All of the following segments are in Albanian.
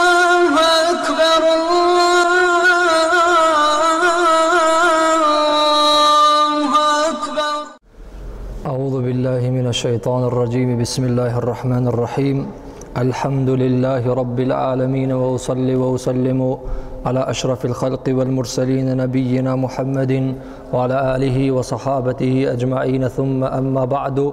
الله أكبر الله أكبر أعوذ بالله من الشيطان الرجيم بسم الله الرحمن الرحيم الحمد لله رب العالمين وأصلي وأسلم على أشرف الخلق والمرسلين نبينا محمد وعلى آله وصحابته أجمعين ثم أما بعد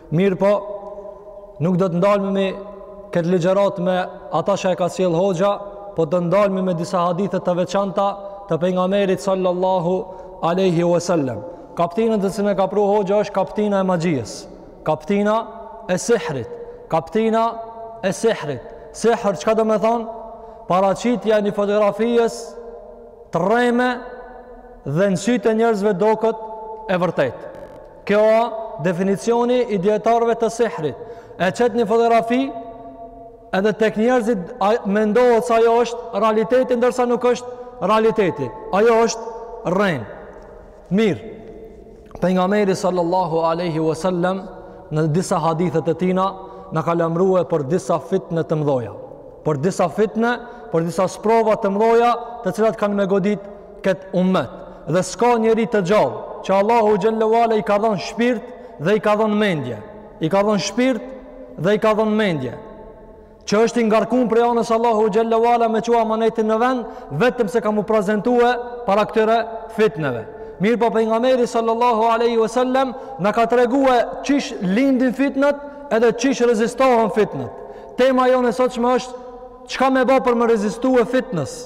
Mirpo nuk do të ndalmi me këtë ligjërat me ata që e ka sjell hoxha, po të ndalmi me disa hadithe të veçanta të pejgamberit sallallahu alaihi wasallam. Kaptina të cilën e ka pru hoxha është kaptina e magjisë, kaptina e sihrit, kaptina e sihrit. Sihr çka do me thonë? Paraqitja e një fotografisë të rreme dhe në sytë e njerëzve doket e vërtetë. Kjo a definicioni i dijetarëve të sihrit. E qet një fotografi, edhe tek njerëzit mendohet se ajo është realiteti, ndërsa nuk është realiteti. Ajo është rrenë. Mirë, pejgamberi sallallahu aleyhi wasallam, në disa hadithet e tina, na ka lajmrue për disa fitne të mdhoja. Për disa fitne, për disa sprova të mdhoja, të cilat kanë me godit këtë umet dhe s'ka njeri të gjallë që Allahu xhel-le ve ala i ka dhonë shpirt dhe i ka dhonë mendje i ka dhonë shpirt dhe i ka dhonë mendje që është i ngarkun prej anës Allahu xhel-le ve ala me çu amanetin në vend vetëm se ka mu prezentue para këtyre fitneve mirëpo pejgamberi sallallahu aleyhi vësallem na ka tregue qysh lindin fitnet edhe qysh rezistohen fitnet tema jonë e sonçme është çka me ba për me rezistue fitnes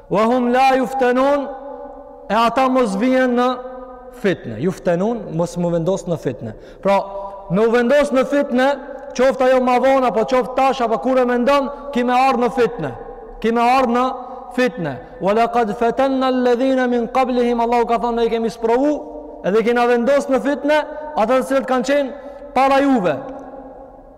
Wa hum la yuftanun e ata mos vihen në fitne. Yuftanun mos me u vendos në fitne. Pra, me u vendos në fitne, qoftë ajo ma vonë apo qoftë tash apo kur e mendon, ki me ardh në fitne. Ki me ardh në fitne. Wa laqad fatanna alladhina min qablihim Allahu ka thanë ne i kemi sprovu edhe kena vendos në fitne ata të cilët kanë qenë para juve.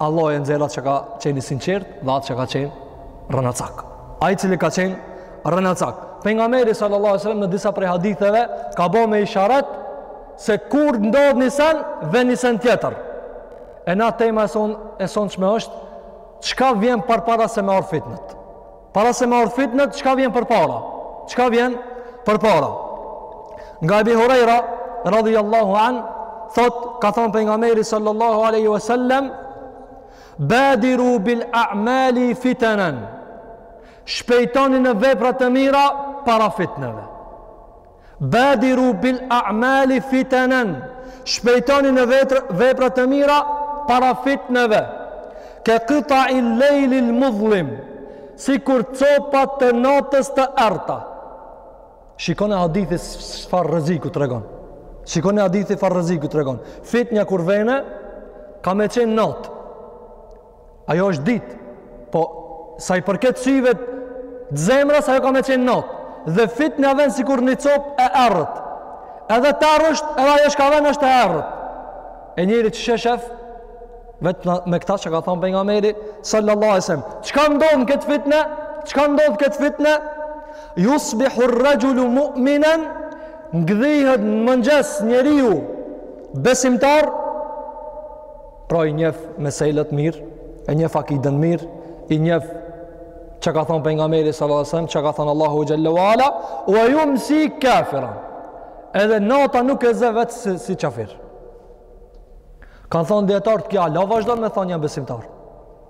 Allah e nxjerr atë që ka qenë i sinqert dhe atë që ka qenë rrenacak. Ai i cili ka qenë rrenacak. Pejgamberi sallallahu alajhi wasallam në disa prej haditheve ka bo me isharet se kur ndodh një sen, vjen një sen tjetër. E na tema e son e sonçme është çka vjen përpara se me ardh fitnet. Para se me ardhë fitnet, çka vjen përpara? Çka vjen përpara? Nga Ebi Hurejra, radhi Allahu anh, thot, ka thonë pejgamberi sallallahu aleyhi wa sallem, badiru bil a'mali fitenen, shpejtoni në vepra të mira para fitneve. Badiru bil a'mali fitanan. Shpejtoni në vepra të mira para fitneve. Ke qita'i lejli l-mudhlim, sikur copa të natës të errta. Shikone hadithi çfarë rreziku tregon. Shikone hadithi çfarë rreziku tregon. Fitnja kur vene ka me qenë natë. Ajo është ditë, po sa i përket syve të zemrës, ajo ka me qenë natë. Dhe fitnja vjen sikur një copë e errët. Edhe terr është, edhe ajo çka vjen është e errët. E njeri që s'e sheh, vetë me këta çka thonë pejgamberi, sallallahu alejhi ve selem, çka ndodh në këtë fitne, çka ndodh në këtë fitne, jusbihu rregjulu mu'minen, ngdhihet në mëngjes njeriu besimtar, Pra i njef meselet mirë, e njef akidën mirë, i njef çka ka thonë pejgamberi salallahu alejhi selem, çka ka thonë Allahu xhele ve ala, ue jumsi kafiran. Edhe nata nuk e zë vetëm si, si qafir. Kanë thonë dijetarët ky hala vazhdon me thonë jam besimtar.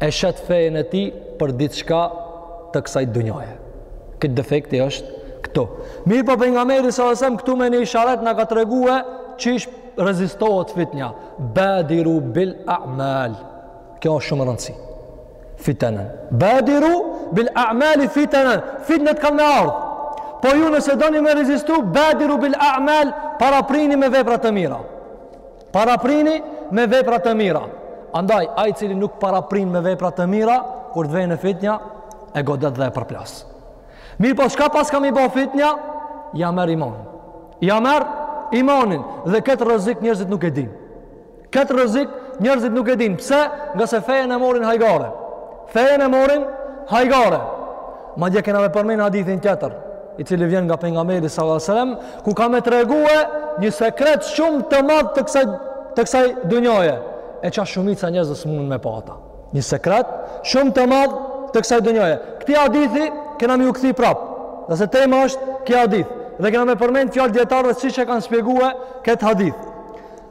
e shet fejen e tij për diçka të kësaj dunjaje. Ky defekti është këtu. Mirëpo pejgamberi salallahu alejhi selem këtu me një isharet na ka tregue qysh rezistohet fitnja. Bediru bil a'mal. Kjo është shumë rëndësi. Fitenen. Bediru bil a'mali fitenen. Fitnet kanë me ardhë. Po ju nëse doni me rezistu, bediru bil a'mal paraprini me vepra të mira. Paraprini me vepra të mira. Andaj, ai cili nuk paraprin me vepra të mira, kur të vjen fitnja, e godet dhe e përplas. Mirëpo, çka pas ka me i bo fitnja? Ia merr imanin. Ia merr imanin. Dhe këtë rrezik njerëzit nuk e dinë. Këtë rrezik njerëzit nuk e dinë. Pse? Ngase fejen e morin hajgare. Fejen e morin hajgare. Madje kena me përmend hadithin tjetër, i cili vjen nga pejgamberi sallallahu alajhi wasallam, ku ka me tregue një sekret shumë të madh të kësaj të kësaj dunjoje, e çka shumica e njerëzve s'mundën me pa ata. Një sekret shumë të madh të kësaj dunjoje. Këtij hadithi kena me iu kthy prapë. Edhe se tema është ky hadith. Dhe kena me përmend fjalët e dijetarëve siç e kanë shpjegue këtë hadith.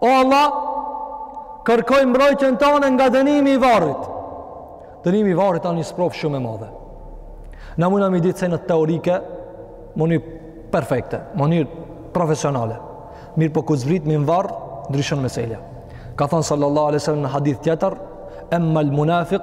O Allah, kërkoj mbrojtjen tane nga dënimi i varrit. Dënimi i varrit asht një sprovë shumë e madhe. Na mujna me i ditë senet teorike mënyrë perfekte, mënyrë profesionale. Mirëpo kur zbritmi në varr ndryshon meselja. Ka thonë sallallahu alaihi wasallam në hadith tjetër, "Amma al-munafiq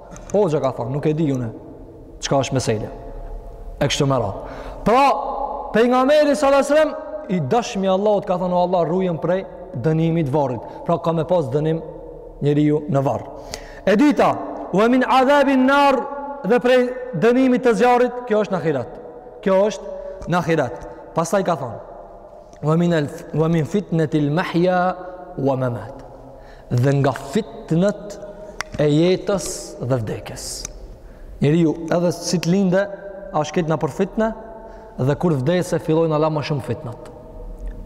Hoxha ka thonë, nuk e di une, çka është meselja. E kështu me radhë. Pra, pejgamberi salallahu alejhi selem, i dashmi i Allahut ka thonë, o Allah, rujëm prej dënimit të varrit. Pra, ka me pas dënim njeriu në varr. E dita, ue min adhabin nar dhe prej dënimit të zjarrit, kjo është në ahiret. Kjo është në ahiret. Pastaj ka thonë, ue min, el, ue min fitnetil mahja, uel memat. dhe nga fitnet e jetës dhe vdekjes. Njeriu edhe si të linde, është krejt nëpër fitne, dhe kur vdese fillojnë hala ma shumë fitnet.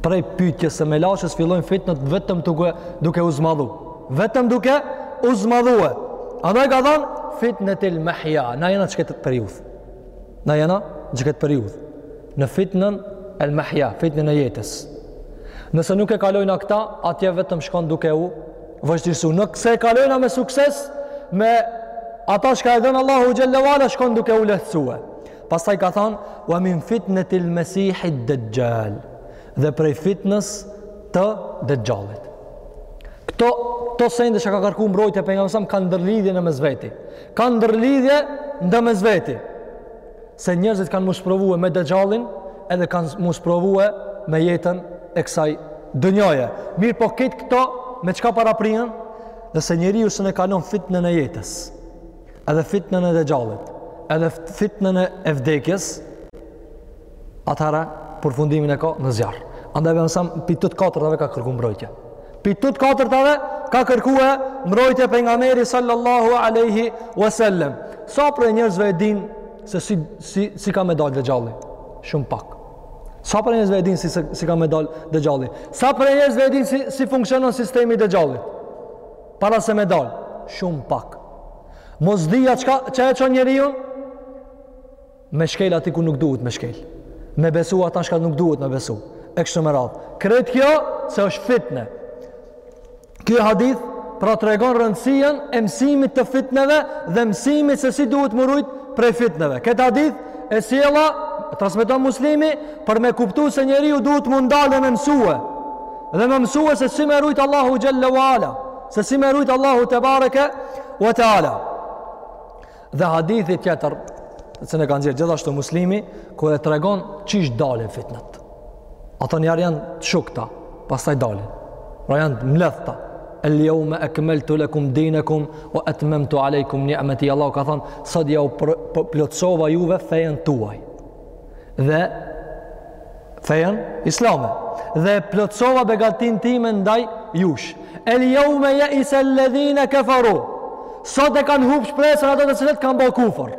Prej pytjes së melaqes fillojnë fitnet vetëm duke, duke u zmadhu. Vetëm duke u zmadhue. Andaj ka thanë, fitnetil mahja, na jena në këtë periudhë. Na jena në këtë periudhë. në fitnën el mahja, fitnën e jetës. Nëse nuk e kalojna këta, atje vetëm shkon duke u vështirësu. Nëse e kalojna me sukses, me ata shka e dhenë Allahu Xhelle wa Ala, shkon duke u lehtësue. Pastaj ka thanë, wa min fitnetil mesihid dexhall, dhe prej fitnes të dexhallit. Këto, këto sende që ka kërku mbrojtje Pejgamberi alejhi selam, kanë ndërlidhje në mes veti. Kanë ndërlidhje në mes veti. se njerëzit kanë m'u sprovue me dexhallin edhe kanë m'u sprovue me jetën e kësaj dynjaje. Mirëpo krejt këto me çka paraprijnë dhe nëse njeriu s'un e kalon fitnën e jetës edhe fitnën e dexhallit edhe fitnën e vdekjes atëherë përfundimin e ka në zjarr. Andaj Pejgamberi alejhi selam pi të të katërtave ka kërku mbrojtje. Pi të të katërtave ka kërkue mbrojtje Pejgamberi sallallahu aleyhi wasallem. Sa prej njerëzve e din se si, si, si ka me dalë dexhalli? Shumë pak. Sa prej njerëzve e din si, si ka me dalë dexhalli? Sa prej njerëzve e din si, si funksionon sistemi i dexhallit? Para se me dalë? Shumë pak. Mosdija çka, ça e çon njeriun? me shkel aty ku nuk duhet me shkel, me besu ata shka nuk duhet me besu, e kështu me radhë. Krejt kjo, se është fitne. Kjo hadith, pra tregon rëndësien e mësimit të fitneve dhe mësimit se si duhet m'u rujt prej fitneve. Këtë hadith, e sjella, e transmeton Muslimi, për me kuptu se njeriu duhet m'u ndal dhe me mësue. Dhe me mësue se si me rujt Allahu Xhelle wa Ala, se si me rujt Allahu Tebareke wa Teala. Dhe hadithi tjetër, të cilin e ka nxirr gjithashtu Muslimi, ku e tregon qysh dalin fitnet. Ato njëherë janë të shukta, pastaj dalin. Pra janë të mledhta. El jaume ekmeltu lekum dinekum, wa etmemtu alejkum ni'meti. Allah ka thonë, sot jau plotsova juve fejen tuaj. dhe fejen islame dhe plotësova begatin time ndaj jush el jaume jeise lledhine keferu sot e kanë hup shpresën ato të cilët kanë bo kufër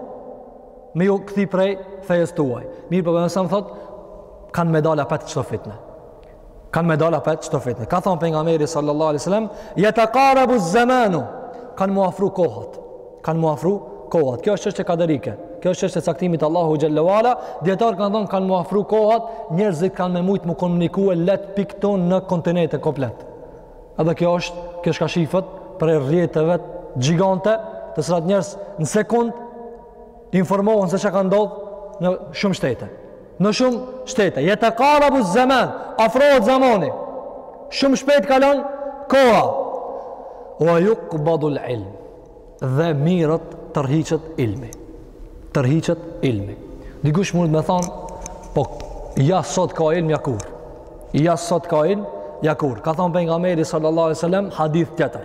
me ju kthi prej fejes tuaj mirëpo, Pejgamberi alejhi selam thot kanë me dal apet qëto fitne kanë me dalë apet çto fitne. Ka thonë pejgamberi sallallahu alejhi sellem, jetekarabu zemanu, kanë mu afru kohët, kanë mu afru kohët. Kjo është çështje kaderike, kjo është çështje e caktimit t'Allahut xhele ve ala, dijetarët kanë thonë kanë mu afru kohët, njerëzit kanë me mujtë mu komunikue lehtë dikund në kontinente komplet. Edhe kjo është, kjo është ka shifet prej rrjeteve gjigante, të cilat njerëz në sekundë, informohen se çka ndodhë në shumë shtete. Në shumë shtete. Jetekarabu zemen, afrohet zamani. Shumë shpejt kalon koha. Wa jukbadul ilm. Dhe mirret tërhiqet ilmi. Tërhiqet ilmi. Dikush mund me thonë, po ja sot ka ilm, ja kur. Ja sot ka ilm, ja kur. Ka thonë pejgamberi sallallahu sallam, hadith tjetër.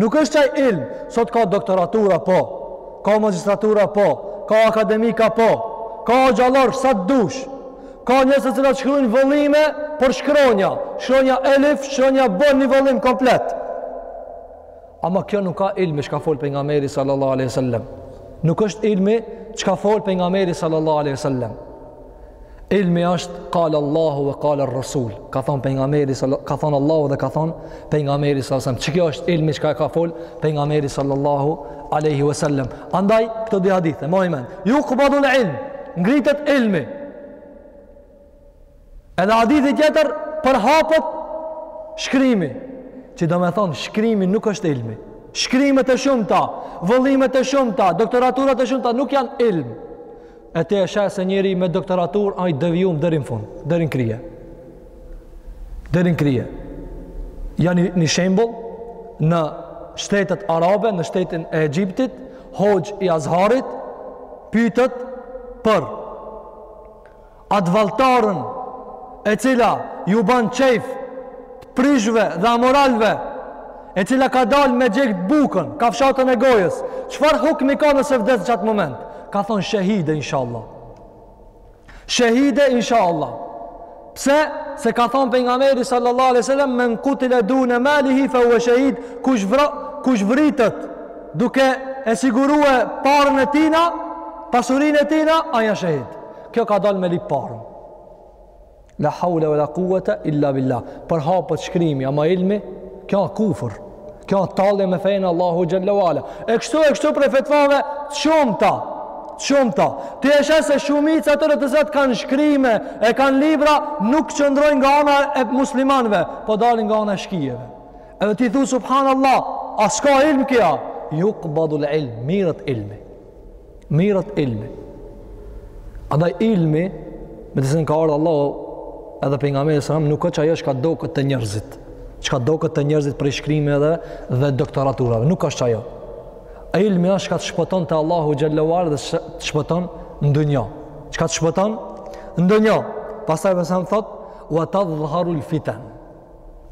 Nuk është qaj ilm, sot ka doktoratura po, ka magjistratura po, ka akademika po, ka gjallar sa të dush, ka njerëz të cilat shkrujnë vëllime për shkronja, shkronja elif, shkronja be një vëllim komplet. Ama kjo nuk a ilmi çka folë pejgamberi sallallahu aleyhi sallem. Nuk është ilmi çka folë pejgamberi sallallahu aleyhi sallem. Ilmi është kal Allahu ve kal Resul. Ka thon pejgamberi sallallahu ka thon Allahu dhe ka thon pejgamberi sallallahu alaihi wasallam. Qikjo është ilmi që ka fol pejgamberi sallallahu alaihi wasallam. Andaj këto dy hadithe, mbani mend. Jukbadul ilm, ngritet ilmi. Edhe hadithi tjetër përhapet shkrimi. Që domethonë, shkrimi nuk është ilmi. Shkrimet e shumta, vëllimet e shumta, doktoraturat e shumta nuk janë ilm. E ti e sheh se njeri me doktoratur a i devijum deri në fund, deri në krye. Deri në krye. Ja një, një shembull në shtetet arabe, në shtetin e Egjiptit, hoxh i Azharit pyetet për atë valltaren e cila ju ban qejf prishtve dhe amoralve e cila ka dalë me gjet bukën, kafshatën e gojës, çfarë hukmi ka nëse vdes në qatë moment? Ka thonë shahide, insha Allah. Shahide, insha Allah. Pse? Se ka thonë pejgamberi sallallahu alejhi sellem, men kutile dune malihi fehuve shehid, kush, vra, kush vritet, duke e sigurue paren e tina, pasurin e tina, aj a shehid. Kjo ka dalë me lyp paren. La haula wala quwata illa billah. Përhapet shkrimi ama ilmi, kjo është kufër. Kjo është tallje me fenë e Allahut xhele ve ala. E kështu e kështu prej fetvave të shumta. Shumta. Ti e sheh se shumica atyre të cilat kanë shkrime, e kanë libra, nuk qëndrojnë nga ana e muslimanëve, po dalin nga ana e shkijeve. Edhe ti thu subhanallah, a s'ka ilm kyja? Jukbadul ilm, mirret ilmi. Miret ilmi. Andaj ilmi, me të cilin ka ardhë Allahu edhe pejgamberi alejhi selam, nuk është ajo çka doket te njerëzit. Çka doket te njerëzit prej shkrimeve dhe doktoraturave. Nuk është ajo. E ilmi është çka të shpëton te Allahu xhel-le ve ala dhe të shpëton në dynja. Çka të shpëton në dynja. Pastaj pejgamberi alejhi selam thot, ua tadhharu l fiten.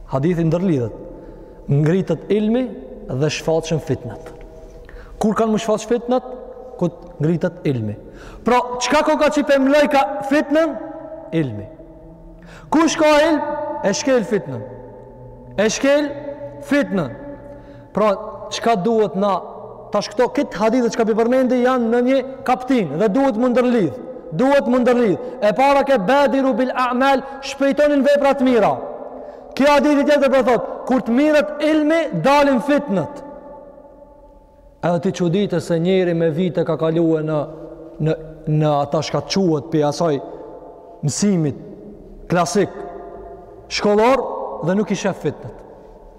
Hadithi ndërlidhet. Ngritet ilmi dhe shfaqen fitnet. Kur kanë m'u shfaq fitnet? Kur ngritet ilmi. Pra, çka koka që po e mblojka fitnën? Ilmi. Kush ka ilm? E shkel fitnën. E shkel fitnën. Pra, çka duhet na tash këto këtë hadithe çka po i përmendi janë në një kaptin dhe duhet m'u ndërlidh. Duhet m'u ndërlidh. E para ke badiru bil a'mal, shpejtoni në vepra të mira. Qe hadithi tjetër po thot, kur të miret ilmi dalin fitnet. Edhe ti çuditesh se njeri me vite ka kalue në në në ata çka quhet pi asaj mësimit klasik shkollor dhe nuk i shef fitnet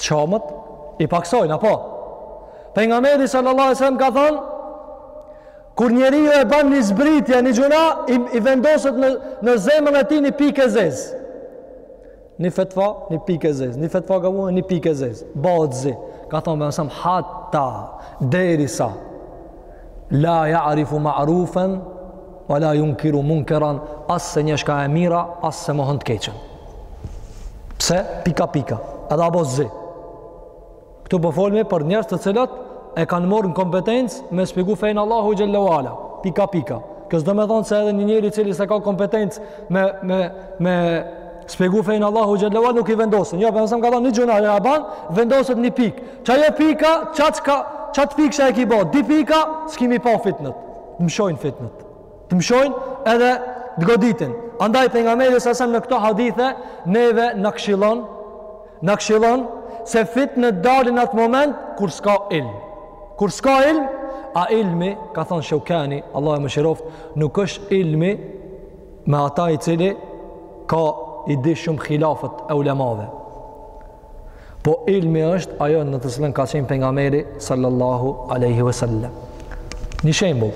Gjynahet i paksojnë apo? Pejgamberi sallallahu alajhi wasallam ka thonë kur njeriu e ban një zbritje, një gjynah i, i vendoset në në zemrën e tij një pikë e zezë. Një fetva, një pikë e zezë. Një fetva gabuar një pikë e zezë. Bohet zi. Ka thonë pejgamberi alejhi selam hatta derisa la ya'rifu ma'rufan Wala yunkiru munkaran, as s'e njeh çka e mira, as s'e mohon të keqen. Pse? Pika pika. Edhe a bo zi. Këtu po folmi për njerëz të cilët e kanë marrë në kompetencë me shpjegu fejn e Allahut xhallahu ala. Pika pika. Kjo s'do me thonë se edhe një njeri i cili s'ka kompetencë me me me shpjegu fejn e Allahut xhallahu ala nuk i vendosen. Jo, pejgamberi alejhi selam ka thonë një gjynah e ban, vendoset një pikë. Qajo pika, qat ka, qat pikë që e ki bo. Dy pika, s'ki me i pa fitnet. Të mshojnë fitnet. Të mshojnë edhe të goditin. Andaj pejgamberi alejhi selam në këto hadithe, neve na këshillon, na këshillon se fitnet dalin atë moment kur s'ka ilm. Kur s'ka ilm, a ilmi, ka thonë Sheukani, Allahu e mëshiroft, nuk është ilmi me ata i cili ka i di shumë khilafet e ulemave. Po ilmi është ajo në të cilën ka qenë pejgamberi sallallahu alaihi wasallam. Një shembull.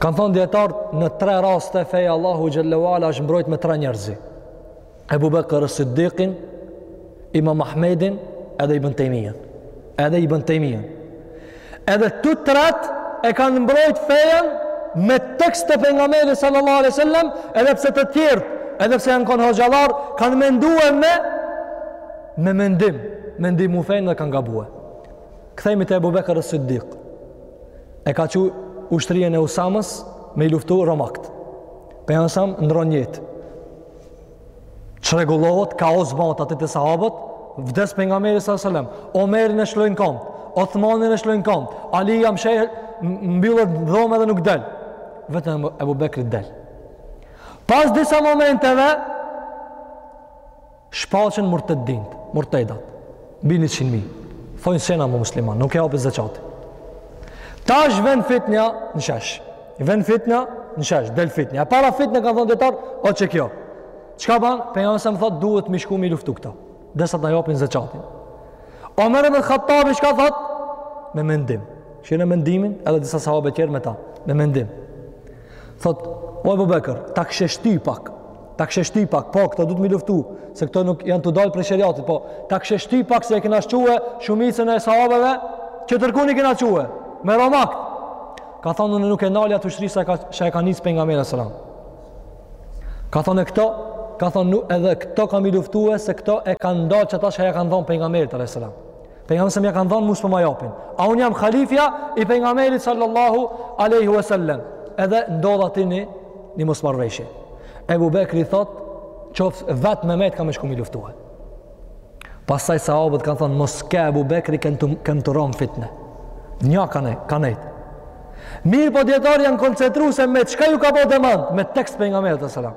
Kan thon dijetarët në tre raste feja e Allahut xhallahu ala është mbrojt me tre njerëz. Ebu Bekr as-Siddiqin, Imam Ahmedin edhe Ibn Taymiyyah. Edhe Ibn Taymiyyah. Edhe të tretë e kanë mbrojt fejen me tekst të pejgamberit sallallahu alaihi wasallam, edhe pse të tjertë, edhe pse janë kon hoxhallarë, kanë mendu me me mendim, me ndihmu fenë dhe kanë gabu. Kthehemi te Ebu Bekër es-Siddik. E ka çu ushtrinë e Usamës me i luftu romakt. Pejgamberi alejhi selam ndrron jetë. Çrregullohet kaos bahet aty te sahabët, vdes pejgamberi alejhi selam. Omerin e lshojn kamt, Othmanin e lshojn kamt, Alija mshehet, mbyllet n'dhomë edhe nuk del. Vetëm Ebu Bekri del. Pas disa momenteve shfaqen murtedint, murtedat. Mbi 100 mijë. Thonë s'jena mo musliman, nuk e japim zeqatin. Tash vjen fitnja në shesh. Vjen fitnja në shesh, del fitnja. E para fitnja kanë thonë dijetarët, osht kjo. Çka ban? Prej se m'thotë, duhet me shku m'i luftu këta. Derisa t'na japin zeqatin. Omer ibn Hattabi, çka thotë? Me mendim. Shihne mendimin, edhe disa sahabe tjerë me ta. Me mendim. Thot, o Ebu Bekër, ta kishe shty pak, ta kishe shty pak, po, këto duhet m'i luftu, se këto nuk janë tu dalë prej sheriatit, po, ta kishe shty pak se e kena çu shumicën e sahabeve, tjetërkun i kena çu, me romakt. Ka thonë, unë nuk e nali atë ushtri që e ka nisë pejgamberi alejhi selam. Ka thonë, e këto, ka thonë, edhe këto kam me i luftu se këto e kanë ndalë qata çka ia kanë dhonë pejgamberit alejhi selam. Pejgamberit se ia kanë dhon, mu s'po ma japin. A un jam halifja i pejgamberit sallallahu alaihi wasallam. Edhe ndodh aty ni mosmarrveshje. Ebu Bekri thot, qoft vet me metë, kam me shku m'i luftu. Pastaj sahabët kanë thënë mos ke Ebu Bekri kem tu ra n'fitne. Nja ka nejt. Mirëpo dijetarët janë koncentru se me çka ju ka bo derman me tekst pejgamberit sallallahu alaihi wasallam.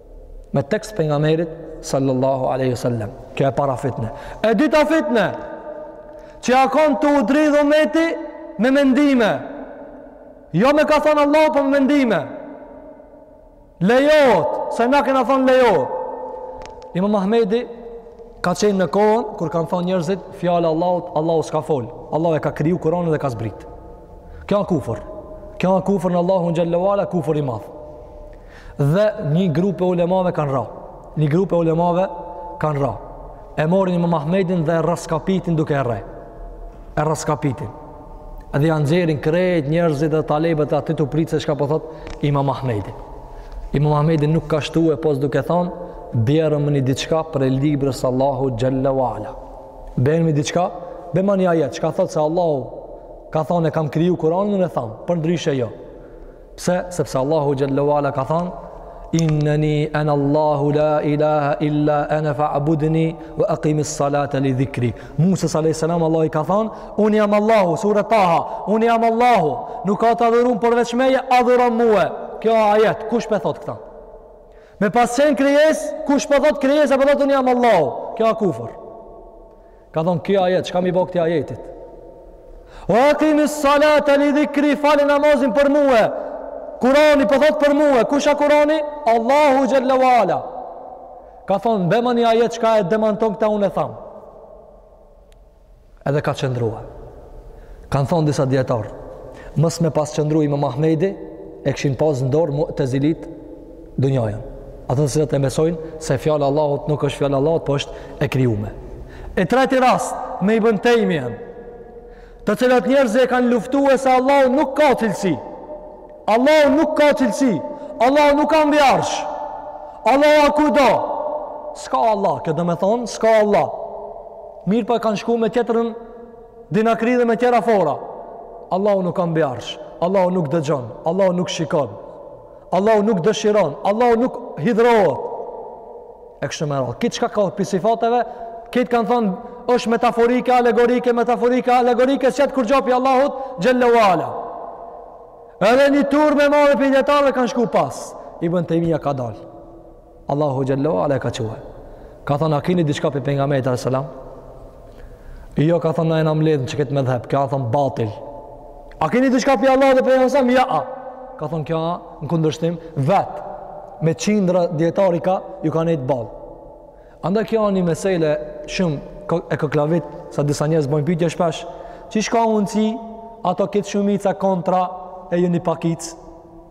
me tekst pejgamberit sallallahu aleyhi sallam kjo e para fitne e dyta fitne që ia kon tu dridh umeti me mendime jo me ka thonë Allahu, po me mendime lejoht se na kena thonë lejoht imam Ahmedi ka qenë në kohën kur kanë thonë njërzit fjala e Allahut Allahu s'ka fol Allahu e ka kriju Kuranin dhe e ka zbrit kjo a kufër kjo a kufër në Allahun xhelle we ala kufër i madh Dhe një grup e ulemave kanë ra. Një grup e ulemave kanë ra. E marrin Imam Ahmedin dhe e rraskapitin duke e rreh. E rraskapitin. Dhe ia nxjerrin krejt njerëzit dhe talebet aty tu pritë se çka po thot Imam Ahmedi. Imam Ahmedi nuk ka shtu përpos duke thonë bjermëni diçka prej librit t'Allahut Xhelle we Ala. Bjermëni diçka, bjerma një ajet, çka thotë se Allahu ka thonë e kam kriju Kuranin, unë e tham, përndryshe jo. Pse? Sepse Allahu xhelle ue ala ka thënë Innani ana Allahu la ilaha illa ana fa'budni wa aqimis salata li dhikri. Musa alayhis salam Allahu ka thënë, un jam Allahu, sura Taha, un jam Allahu, nuk ka të adhuruar përveç meje, adhuro mua. Kjo ajet, kush pe thot këtë? Me pas qenë krijes, kush po thot krijesa po thot un jam Allahu? Kjo është kufër. Ka thonë kjo ajet, çka mi bë këtij ajetit? Wa aqimis salata li dhikri fale namazin për mue Kurani po thot për mue Kush a Kurani? Allahu xhelle ue ala Ka thonë bema një ajet çka e demanton këta unë e tham Edhe ka qëndrue Kanë thonë disa dijetarë Mos me pas qëndru imam Ahmedi e kishin pas në dorë mutezilit Dunjajën. Ata të cilët e besojnë se fjala e Allahut nuk është fjala e Allahut, por është e krijume. E treti rast me Ibn Tejmien, të cilat njerëz e kanë luftuar se Allahu nuk ka cilësi. Allahu nuk ka cilësi. Allahu nuk a mbi arsh. Allahu a kudo. S'ka Allah, kjo domethonë s'ka Allah. Mirëpo kanë shku me tjetrën dinakri dhe me tjera fora. Allahu nuk a mbi arsh. Allahu nuk dëgjon. Allahu nuk shikon. Allahu nuk dëshiron, Allahu nuk hidhrohet. E kështu me radhë. Krejt çka ka pi sifateve, krejt kanë thonë, është metaforike, alegorike, metaforike, alegorike, s'jet kurgjo pi Allahut, xhelle ue ala. Edhe një turmë e madhe pi dijetarve i kanë shku pas. Ibn Tejmija ka dalë. Allahu xhelle ue ala e ka çue. Ka thënë a keni diçka pi pejgamberit alejhi selam? Jo, ka thënë na jena mbledh n'qikët medhheb, ka thënë batil. A keni diçka pi Allahut dhe pejgamberit alejhi selam? Ja. Ka thënë kjo a në kundërshtim vet me qindra dijetarë i ka ju ka nejt ball. Andaj kjo është një mesele shumë e koklavit sa disa njerëz bëjnë pyetje shpesh, qysh ka mundsi ato krejt shumica kontra e jeni pakic?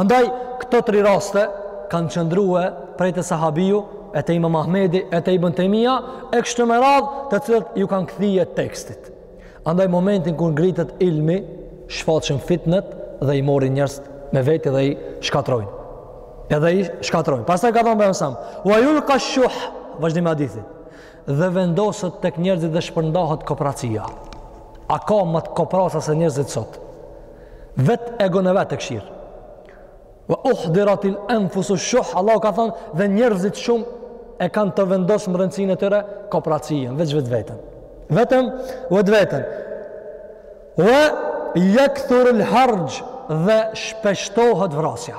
Andaj, këto tri raste kanë qëndrue prej te sahabiu, e te imam Ahmedi, e te Ibën Tejmia, e kështu me radhë të cilët ju kanë kthye tekstit. Andaj, momentin kur ngritet ilmi, shfaqen fitnet dhe i marrin njerëz me veti dhe i shkatrojnë. Edhe i shkatrojnë. Pastaj ka thonë Pejgamberi alejhi selam, ua julka shuh, vazhdimi i hadithit, dhe vendoset tek njerëzit dhe shpërndahet kopracia. A ka ma të kopraca se njerëzit sot? vet egon e vet e kqyr wa uhdiratil anfusu shuh Allah ka thon dhe njerëzit shumë e kanë të vendosme në brendësinë e tyre kopracien, veç vetveten vetëm vetveten wa jekthurul harxh dhe shpeshtohet vrasja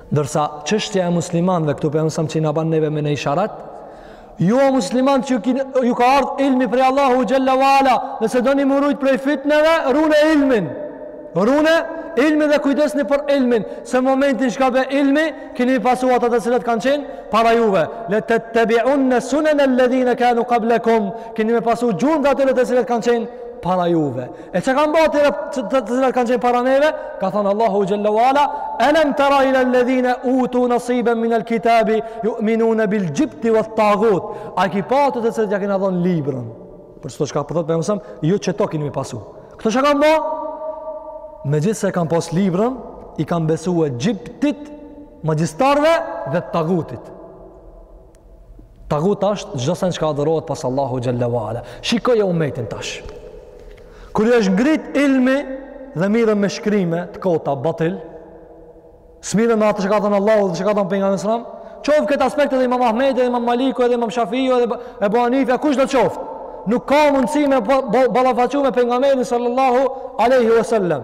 Ndërsa çështja e muslimanëve këtu pejgamberi alejhi selam që na ban neve me një isharet, ju o musliman që ju ka ardh ilmi prej Allahu xhelle ve ala, nëse doni m'u rujt prej fitneve, rune ilmin. Rune ilmin dhe kujdesni për ilmin, se momentin çka be ilmi, keni m'i pasu ata të cilët kanë qenë para juve. Le të tabi'un sunan alladhina kanu qablakum, keni me pasu gjurmët e atyre të cilët kanë qenë para juve. E çka kanë ba ata të cilat kanë qenë para neve, ka thanë Allahu xhelle ve ala, elem tera ilel-ledhine utu nesiben minel kitabi, ju'minune bil xhibti vet-tagut. A i ki pa ata të cilat ja kena dhonë librën. Për qeto çka po thot pejgamberi alejhi selam, ju qeto kini m'i pasu. Këta çka kanë ba, megjithëse kanë pas librën, i kanë besu xhibtit, magjistarve dhe tagutit. Tagut është çdo sen çka adhurohet pas Allahu xhelle ve ala. Shikoje umetin tash. Kur i është ngrit ilmi dhe mirren me shkrime të kota batil, s'mirren me atë që ka thënë Allahu dhe që ka thënë pejgamberi sallallahu alajhi wasallam, qoftë këtë aspekt edhe Imam Ahmedi, edhe Imam Maliku, edhe Imam Shafiu, edhe Ebu Hanifa, kushdo qoftë? Nuk ka mundësi me ballafaqu me pejgamberin sallallahu alaihi wasallam.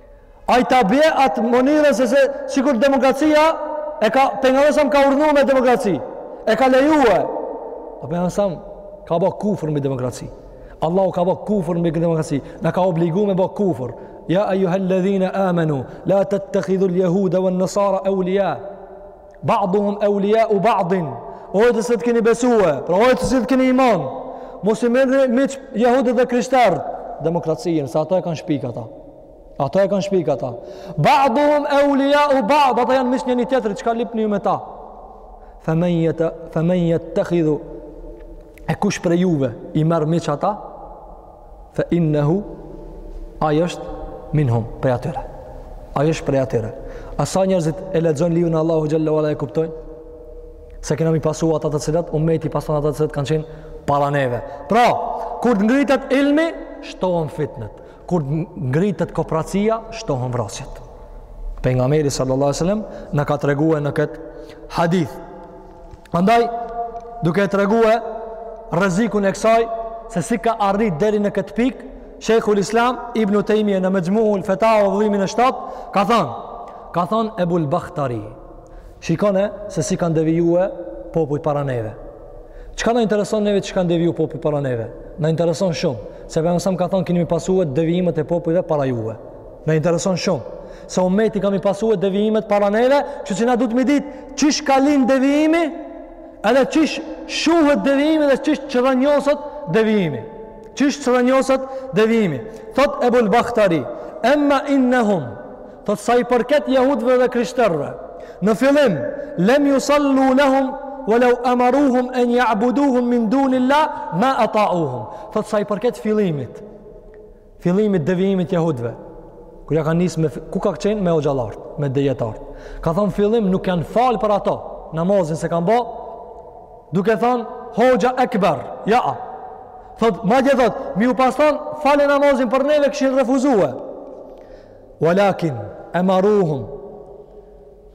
Ai ta bje atë mënyrën se se sikur demokracia e ka pejgamberi alejhi selam ka urdhnu me demokraci. E ka lejue. A pejgamberi alejhi selam ka ba kufër me demokraci. Allahu ka ba kufër me demokraci. Na ka obligu me ba kufër. Ja ayyuhalladhina amanu la tattakhidhul yahuda wan nasara awliya. Ba'duhum awliya u ba'din. O ju të cilët keni besue, pra o ju të cilët keni iman, mos i merrni miq jehudët dhe krishterët demokracinë, se atë e kanë shpik ata. Ata e kanë shpik ata. Ba'duhum awliya u ba'd, ata janë miq njëni-tjetrit, çka lipni ju me ta? Faman yata faman yattakhidhu e kush prej juve i merr miq ata? Fe innehu, ai është minhum, prej atyre. Ai është prej atyre. A sa njerëzit e lexojnë librin e Allahu xhelle ve ala e kuptojnë? Se kena m'i pasu ata të cilat, ummeti i pason ata të cilat kanë qenë para neve. Pra, kur ngritet ilmi, shtohen fitnet. Kur ngritet kopracia, shtohen vrasjet. Pejgamberi sallallahu sallam, na ka tregue në këtë hadith. Andaj, duke e tregue rrezikun e kësaj, se si ka arrit deri në këtë pik, Shejhul Islam, Ibnu Tejmije në Mexhmu'ul Fetava, vëllimin e shtatë, ka thanë, ka thanë Ebul Bakhtari, shikone se si kanë devijue popujt para neve. Çka na intereson neve që kanë deviju popujt para neve? Na intereson shumë, se pejgamberi alejhi selam ka thanë kini m'i pasue devijimet e popujve para juve. Na intereson shumë, se umeti ka me i pasue devijimet para neve, që na duhet m'i ditë, qysh ka lind devijimi, edhe qysh shuhet devijimi dhe qysh çrrënjoset devijimi. Qysh çrrënjoset devijimi. Thot Ebul Bakhtari, emma innehum, thot sa i përket jehudve dhe krishterve, në fillim, lem jusallu lehum, walau amaruhum an ya'buduhum min dunillah ma ata'uhum. Thot sa i përket fillimit. fillimit devijimit jehudve kur ja kanë nisë me ku ka qenë me hoxhallart, me dijetart. Ka thon fillim nuk janë fal për ato namazin s'e kanë ba. Duke thon hoxha ekber, ja. Thot madje thot, me ju pas thon fale namazin për neve kishin refuzue. Walakin amaruhum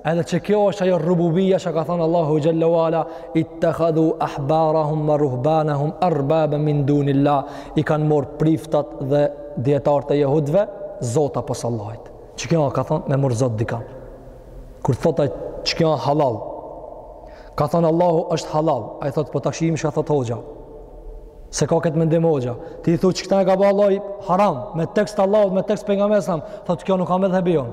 Edhe qekjo është ajo rububija që ka thënë Allahu Xhelle ve Ala, ittekhadhu ahbarahum wa ruhbanahum arbaben min dunilla, i kanë morë priftat dhe dijetarët e jehudve, zota posë Allahit. Qekjo ka thënë me morë zot dikan. Kur thot ai qekjo halal, ka thënë Allahu është halal, ai thotë po të këshim çka thotë hoxha. Se ka këtë mendim hoxha. Ti i thu qekëta e ka ba Allahu haram, me tekst Allahut, me tekst Pejgamberit alejhi selam, thotë kjo nuk ka medhhebi jon.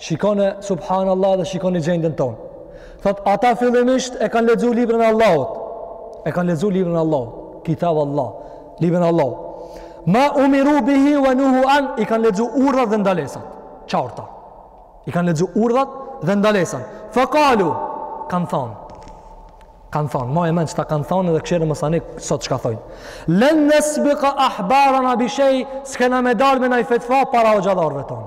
Shikone subhanallah dhe shikoni gjendjen tonë. Thot ata fillimisht e kanë lexuar librin e Allahut. E kanë lexuar librin e Allahut, Kitab Allah, librin e Allahut. Ma umiru bihi wa nuhu an i kanë lexuar urdhat dhe ndalesat. Qarta. I kanë lexuar urdhat dhe ndalesat. Fa qalu kanë thonë kanë thonë, maje men çka kanë thonë edhe kshire muslimant sot çka thojnë. Len nesbika ahbarana bishej, s'kena me dalë me najë fetva para hoxhallarve tonë.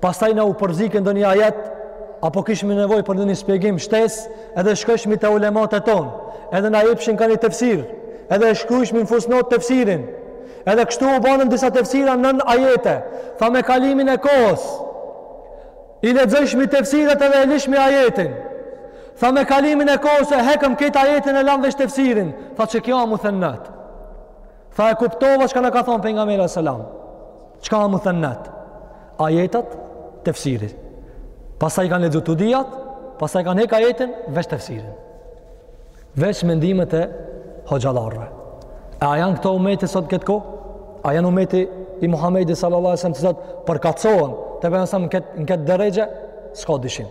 Pastaj na u përzike ndonjë ajet, apo kishmi nevoj për ndonjë spjegim shtes, edhe shkojshmi te ulemat e ton, edhe na jepshin ka një tefsir, edhe e shkrujshmi në fusnot tefsirin, edhe kështu u banën disa tefsira nën ajete, tha me kalimin e kohës, i lexojshmi tefsirat edhe e lishmi ajetin, tha me kalimin e kohës e hekëm këtë ajetin e lam veç tefsirin, tha qekjo a muthennat. Tha e kuptova çka na ka thënë pejgamberi alejhi selam. Çka a muthennat? Ajetat tefsirit. Pastaj kanë lexuar të dyjat, pastaj kanë hek ajetin veç tefsirin. Veç mendimet e hoxhallarëve. E a janë këto umeti sot këtë kohë? A janë umeti i Muhammedit sallallahu alaihi wasallam të sot përkatësohen te Pejgamberi alejhi selam në këtë në këtë derexhe? S'ka dyshim.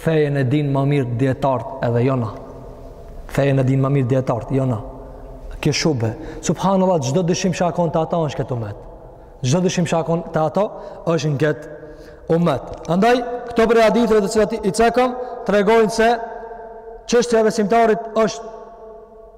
Fejen e din më mirë dijetart edhe jo na. Fejen e din më mirë dijetart jo na. Kjo shubhe. Subhanallah çdo dyshim që a kon te ata është këtë umet. Çdo dyshim që a kon te ata është në këtë umet. Andaj këto prej haditheve të cilat i cekëm tregojnë se çështja e besimtarit është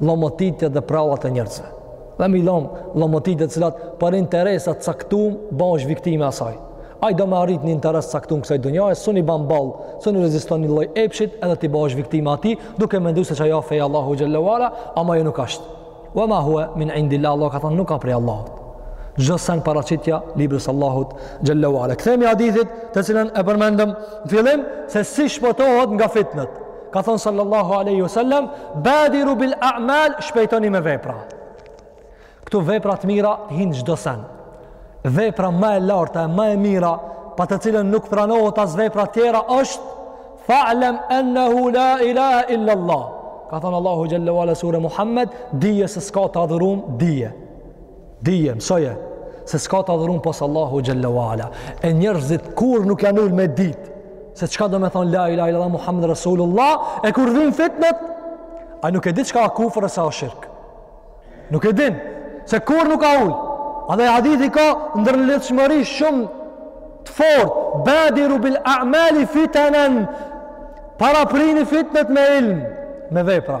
llomotitjet dhe prrallat e njerëzve. Dhe mi llom llomotitjet të cilat për interesat caktum bahesh viktimë e asaj. Ai do me arrit një interes caktum kësaj dunjaje, s'un i ban ballë, s'un i reziston një lloj epshit edhe ti bahesh viktimë e atij, duke mendu se që ajo a feja Allahu xhelle ve ala, ama jo nuk ashtë. Wa ma hua min indillah, Allah ka thonë nuk a prej Allahut. Çdo sen paraqitja librit Allahut xhelle ve ala. Kthemi hadithit të cilën e përmendëm në fillim se si shpëtohet nga fitnet. Ka thonë sallallahu alaihi wasallam, "Badiru bil a'mal", shpejtoni me vepra. Këtu vepra të mira hin çdo sen. Vepra ma e larta e ma e mira, pa të cilën nuk pranohet as vepra tjera është fa'lam annahu la ilaha illa Allah. Ka thonë Allahu xhelle ve ala sure Muhammed, dije se s'ka të adhurum, dije. Dije, mësoje, se s'ka të adhurum pos Allahu xhelle ve ala. E njerëzit kur nuk janë ulë me dit, se çka domethonë la ilahe illallah Muhammed Rasulullah, e kur vijnë fitnet, ai nuk e di çka a kufër e çka a shirk. Nuk e din, se kurrë nuk a ulë. Edhe hadithi ka ndërlidhshmëri shumë të fort, badiru bil a'mali fitenen, paraprini fitnet me ilm, me vepra.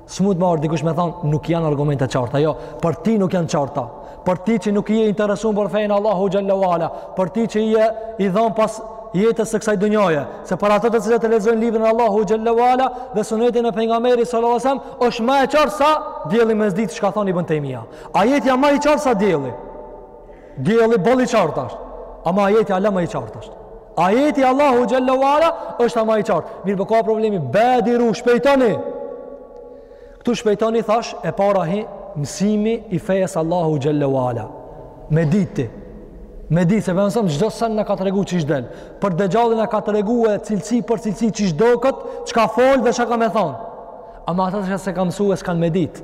S'mund me ardhë dikush me thonë, nuk janë argumente qarta, jo, për ti nuk janë qarta, për ti që nuk je i interesun për fenë e Allahu xhelle ve ala, për ti që je i dhonë pas jetës së kësaj dynjaje, se për ata të cilët e lexojnë librin e Allahu xhelle ve ala dhe sunetin e pejgamberit sallallahu alejhi ve sellem, është ma e qartë sa dielli mes ditë çka ka thonë Ibn Tejmija. Ajeti a ma i qartë sa dielli. Dielli boll i qartë është, ama ajeti Allah ma i qartë është. Ajeti Allahu xhelle ve ala është ma i qartë. Mirëpo ka problemi badiru shpejtoni. Ktu shpejtoni thash e para hi mësimi i fejes Allahu xhelle ve ala. Me ditë. Me ditë se pejgamberi çdo sen na ka tregu qysh del. Për dexhallin na ka tregu e cilësi për cilësi qysh doket, çka fol dhe çka ka me thanë. Ama ata që s'e kanë mësu s'kanë me ditë.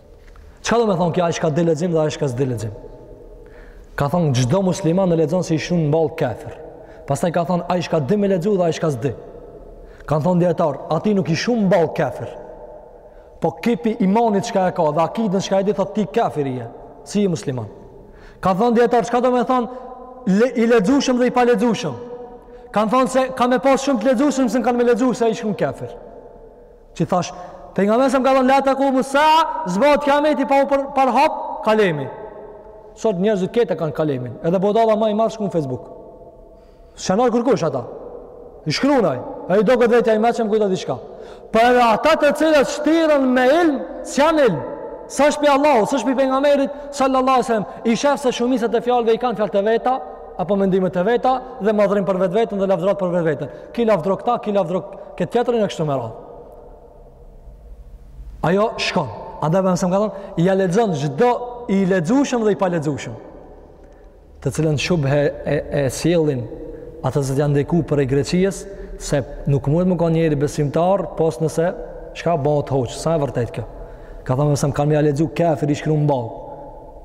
Çka domethonë kjo ai çka di lexim dhe ai çka s'di lexim? Ka thonë çdo musliman e lexon se i shkrun në ballë kefir. Pastaj ka thonë ai çka di me lexu dhe ai çka s'di. Kanë thonë dijetarët, atij nuk i shkrun në ballë kefir. Po ki pi imanit çka e ka dhe akiden çka e di thot ti kafir je. Si një musliman. Kanë thonë dijetarët, çka domethonë le, i lexushëm dhe i palexushëm? Kanë thonë se ka me pas shumë të lexushëm se s'kanë me lexu se i shkrun kefir. Që thash, pejgamberi sallallahu alejhi ve sellem ka thonë, la të kumë sa, zbatë kiameti pa u për, për hap, kalemi. Sot njerëzit krejt e kanë kalemin, edhe budalla ma i marë shkrun në Facebook. S'janë kërkush ata. E shkrun ai, e i doket vetja i meçëm kujton diçka. Po edhe ata të cilët shtiren me ilm, s'jan ilm. S'asht pi Allahut, s'asht pi pejgamberit, sallallahu sallam, i shef se shumicat e fjalëve i kanë fjalët të veta, apo mendime të veta dhe madhrim për vetveten dhe lavdrat për vetveten. Ki lavdro këta, ki lavdro këtë tjetrin e kështu me radhë. Ajo shkon. Alejhi selam ka thonë, ia lexon çdo i lexushëm dhe i palexushëm. Të cilën shubhe, e, e sjellin ata që t'janë ndiku prej Greqisë, se nuk mundet me kon njeri besimtar, pos nëse shkon bohet hoxhë, s'a e vërtetë kjo. Ka thonë alejhi selam, kanë me ia lexu kafir i shkru në ballë.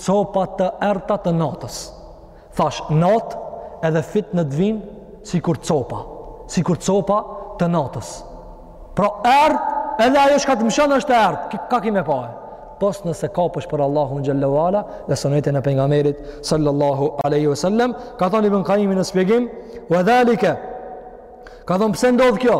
copa të errëta të natës. Thashë natë edhe fitnet vijnë sikur copa, sikur copa të natës. Pra errët edhe ajo çka të mshënë është errët, ka kime pa e. Pos nëse kapesh për Allahun xhelle ve ala, dhe sunetin e Pejgamerit, sallallahu aleyhi ve sellem, ka thonë Ibn Kajimi në shpjegim, ve dhalike, Ka thonë pse ndodh kjo?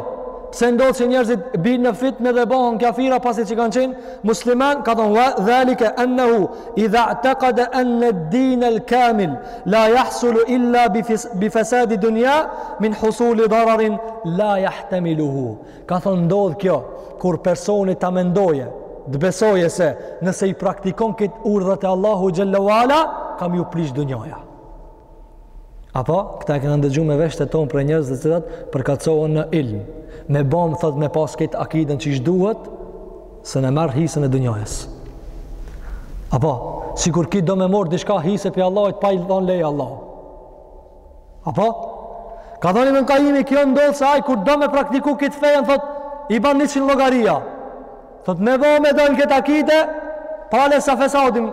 Pse ndodh që njerëzit bijnë në fitne dhe bohen kafira pasi që kanë qenë muslimanë? Ka thonë, wa dhalike ennehu, idha i'tekade enne din el kamil, la jahsulu illa bi fesadi dunja, min husuli dhararin, la jahtemiluhu. Ka thonë ndodh kjo, kur personi ta mendojë, të besojë se nëse i praktikon këto urdhrat e Allahut Xhelle ve ala, ka m'ju prish dunjoja. Apo, këta e kena ndëgju me veshët tonë prej njerëzve të cilët përkacohen në ilm. Me bo, thotë, me pas këtë akiden qysh duhet, s'e marr hisen e dunjojës. Apo, sikur ki do me marrë diçka hise prej Allahit, pa i dhonë leje Allahu. Apo, ka thonë Ibn Kajimi, kjo ndodh se ai kur do me praktiku këtë fejën, thotë, i ban njëqind llogaria. Thotë, me bo me dojnë këtë akide, pale sa fesadin,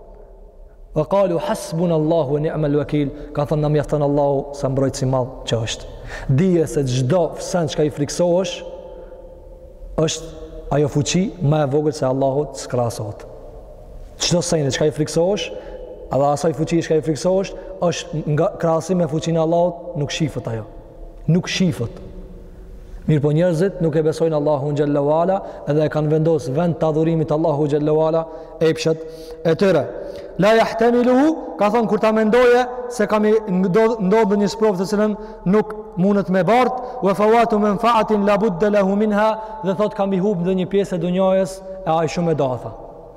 Wa qalu hasbun Allahu wa ni'mal wakeel, ka thonë na mjafton Allahu sa mbrojtës i madh që është. Dije se çdo sen çka i friksohesh është ajo fuqi më e vogël se e Allahut s'krahasohet. Çdo sen çka i friksohesh, edhe asaj fuqie çka i friksohesh, është në krahasim me fuqinë e Allahut nuk shifet ajo. Nuk shifet. Mirëpo njerëzit nuk e besojnë Allahun Xhelle ve ala edhe e kanë vendos n'vend të adhurimit t'Allahut Xhelle ve ala epshet e tyre. La jahtemiluhu, ka thonë kur ta mendojë se ka m'i ndodh ndonjë sprovë të cilën nuk mundet me bartë, we fawatu menfaatin la budde lehu minha dhe thotë ka m'i hub ndonjë pjesë e dunjojës e ai shumë e datha.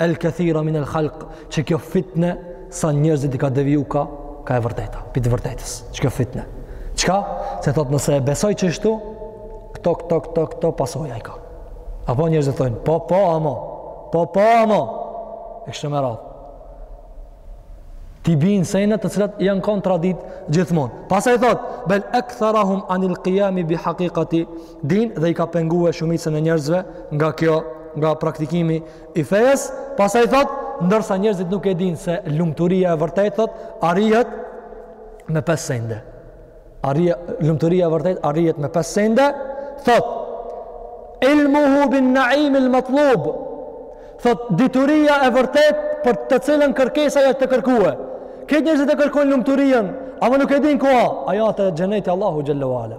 el kathira min el khalq që kjo fitne sa njerëzit i ka deviju ka ka e vërteta pi të vërtetës që kjo fitne çka se thotë nëse e besoj që shtu këto këto këto këto pasoja i ka apo njerëzit thojnë po po ama po po ama e kështu me radhë t'i bijnë sene të cilat janë kontradikt gjithmonë pastaj thotë bel ektharahum anil qiyami bi hakikati din dhe i ka pengue shumicën e njerëzve nga kjo, nga praktikimi i fejes, pastaj thot, ndërsa njerëzit nuk e din se lumturia e vërtet, thot, arrihet me pes sende. Lumturia e vërtet, arrihet me pes sende, thot, ilmuhu bin naim il matlub, thot, dituria e vërtet për të cilën kërkesa je tu kërkue. Këta njerëzit e kërkojn lumturinë, ama nuk e din ku a, a ajo te xheneti Allahu xhelle ue ala.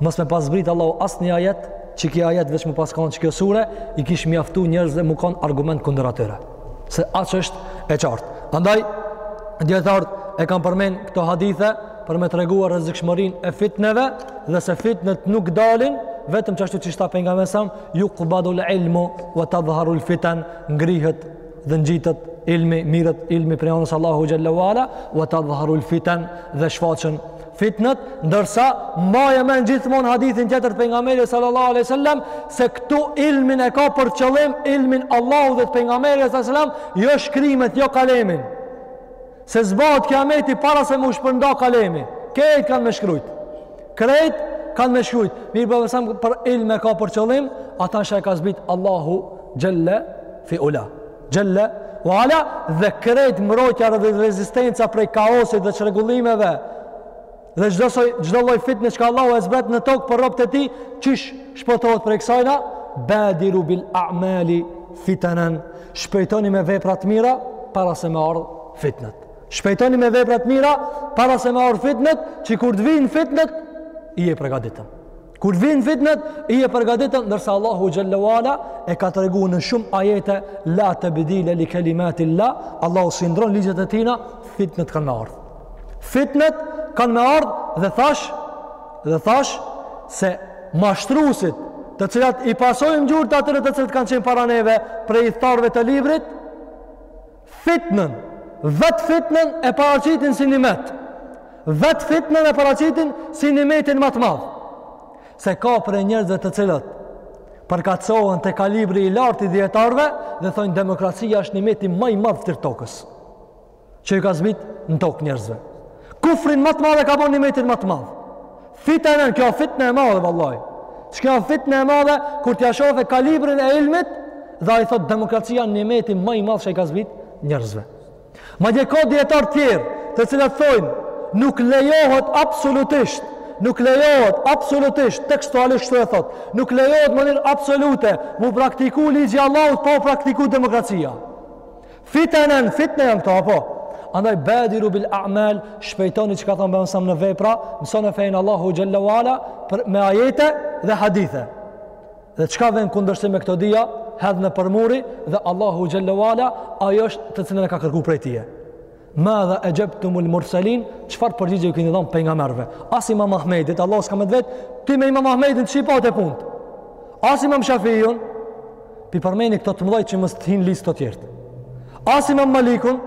Mos me pas zbrit Allahu as një ajet, qiky ajet veç me pas kanë qikjo sure, i kish mjaftu njerëzve me u kanë argument kundër atyre. Se aq është e qartë. Andaj, dijetarët e kanë përmen këto hadithe për me treguar rrezikshmërinë e fitneve dhe se fitnet nuk dalin, vetëm që ashtu qysh tha Pejgamberi a.s., jukbedul ilmu, ue tedhherul fiten, ngrihet dhe ngjitet ilmi, mirret ilmi prej anës Allahut xhelle ue ala, ue tedhherul fiten dhe shfaqen fitnet, ndërsa mbaje mend gjithmonë hadithin tjetër të Pejgamberit sallallahu aleyhi sallam, se këtu ilmin e ka për qëllim ilmin e Allahut dhe të Pejgamberit sallam, jo shkrimet, jo kalemin. Se s'bahet kijameti para se m'u shpërnda kalemi. Krejt kanë me shkrujt. Krejt kanë me shkrujt. Mirëpo Pejgamberi a.s. për ilm e ka për qëllim, ata çka e ka zbrit Allahu xhelle fi ula. Xhelle ue ala, dhe krejt mbrojtja dhe rezistenca prej kaosit dhe çrregullimeve, dhe çdo soj, çdo lloj fitne çka Allahu e zbret në tokë për robët e tij, qysh shpëtohet prej kësajna, badiru bil a'meli fitenen, shpejtoni me vepra të mira, para se me ardhë fitnet. Shpejtoni me vepra të mira, para se me ardhë fitnet, që kur të vinë fitnet, je i pregaditëm. Kur vin fitnet, je i përgatitëm, ndërsa Allahu xhelle ue ala e ka tregu në shumë ajete, la tebdile li kelimatilah, Allahu s'i ndrron ligjet e tina, fitnet kanë me ardhë. Fitnet kanë me ardhë dhe thash, dhe thash, se mashtrusit të cilat i pasojnë gjurmët e atyre të cilat kanë qenë para neve prej ithtarëve të librit, fitnën, vetë fitnën e paraqitin si nimet, vetë fitnën e paraqitin si nimetin ma të madh. Se ka prej njerëzve të cilët, përkatësohen te kalibri i lartë i dijetarëve, dhe thonë demokracia është nimeti ma i madh në ftyrë të tokës, që i ka zbrit në tokë njerëzve. Kufrin më të madh e ka bën nimetin më të madh. Fitne kjo fitnë e madhe vallai. Qikjo a fitne e madhe kur t'ia shohësh kalibrin e ilmit dhe ai thot demokracia nimeti më i madh që i ka zbrit njerëzve. Madje ka dijetarë të tjerë, të cilët thonë nuk lejohet absolutisht nuk lejohet absolutisht tekstualisht kështu e thot nuk lejohet në mënyrë absolute m'u praktiku ligji i Allahut pa u praktiku demokracia Fitanen, fitne janë këto, apo? Andaj badiru bil a'mal, shpejtoni çka thon Allahu sa në vepra, mësone fenë e Allahut xhalla wala me ajete dhe hadithe. Dhe çka vjen në kundërshtim me këto dyja, hedhne për muri dhe Allahu xhalla wala ajo është të cilën e ka kërkuar prej teje. Ma dha ajabtumul mursalin, çfarë përgjigje ju keni dhënë pejgamberëve? As Imam Ahmedit, Allahu s'ka me t'vet, ti me Imam Ahmedin si i pate punët. As Imam Shafiun, P'i përmendi këto të mëdhenj që mos të hin n'listë këto tjerët. As Imam Malikun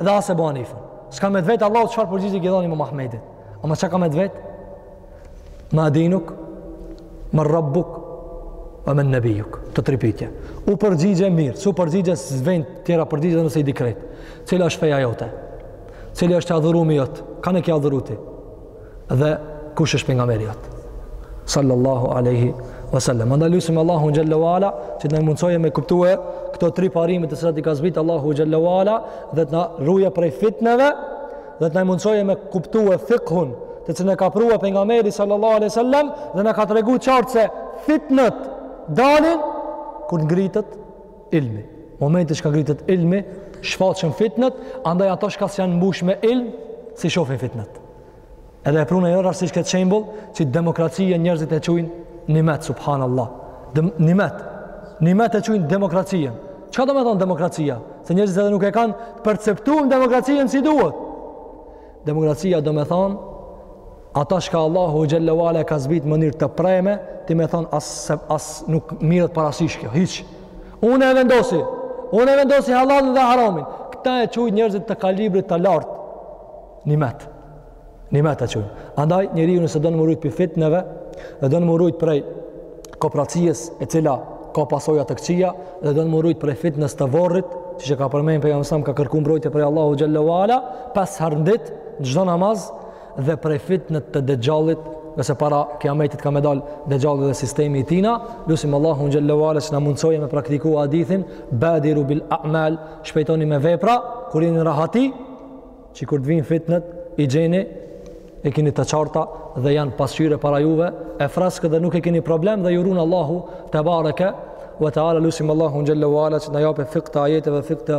dhe as Abu Hanifën. S'ka me t'vet Allahu çfarë përgjigje i ki dhanë Imam Ahmedit. Ama çka ka me t'vet? Ma dinuk, men rabbuk, dhe men nabijuk. Të tri pyetje. U përgjigje mirë, s'u përgjigje s'vyjnë tjera përgjigje edhe nëse i di krejt. Cila është feja jote? Cili është i adhurumi jot? Kan e ke adhuru ti? dhe kush është pejgamberi jot. Sallallahu alaihi wasallam. Andaj lutim Allahun xhallahu ala që të na mundësojë me kuptue këto tri parime të cilat i ka zbrit Allahu xhallahu ala dhe të na ruajë prej fitneve dhe të na mundësojë me kuptue fikhun të cilën e ka prue pejgamberi sallallahu alaihi wasallam dhe na ka treguar qartë se fitnet dalin kur ngritet Ilmi. Momenti që ngritet ilmi, shfaqen fitnet, andaj ata çka s'janë mbush me ilm, s'i shofin fitnet. Edhe e pruna jo rastësisht këtë shembull, që demokracinë njerëzit e qujnë nimet, subhanallah. Nimet. Nimet e qujnë demokracinë. Çka domethanë demokracia? Se njerëzit edhe nuk e kanë perceptuar demokracinë si duhet. Demokracia domethanë Ata çka Allahu xhelle ve ala e ka zbrit në mënyrë të preme, ti me thanë as as nuk mirret parasysh kjo, hiç. Unë e vendosi, unë e vendosi halalin dhe haramin. Këta e qujnë njerëzit të kalibrit të lartë, nimet. Nimet e qujnë. Andaj njeriu nëse don me u rujt prej fitneve, dhe don me u rujt prej kopracisë e cila ka pasoja të këqija, dhe don me u rujt prej fitnes të vorrit, siç e ka përmend pejgamberi ka kërku mbrojtje prej Allahut xhelle ve ala, pesë herë në ditë, në çdo namaz, dhe prej fitnes të dexhallit nëse para kiametit ka me dal dexhalli dhe sistemi i tina lusim Allahun xhelle ve ala që t'na mundësojë me praktiku hadithin badiru bil a'mal shpejtoni me vepra kur jeni në rahati që kur të vijnë fitnet i gjeni e kini të qarta dhe janë pasqyre para juve, e freskët dhe nuk e kini problem dhe ju run Allahu tebareke ve teala lusim Allahun xhelle ve ala që t'na japë fikh të ajeteve, fikh të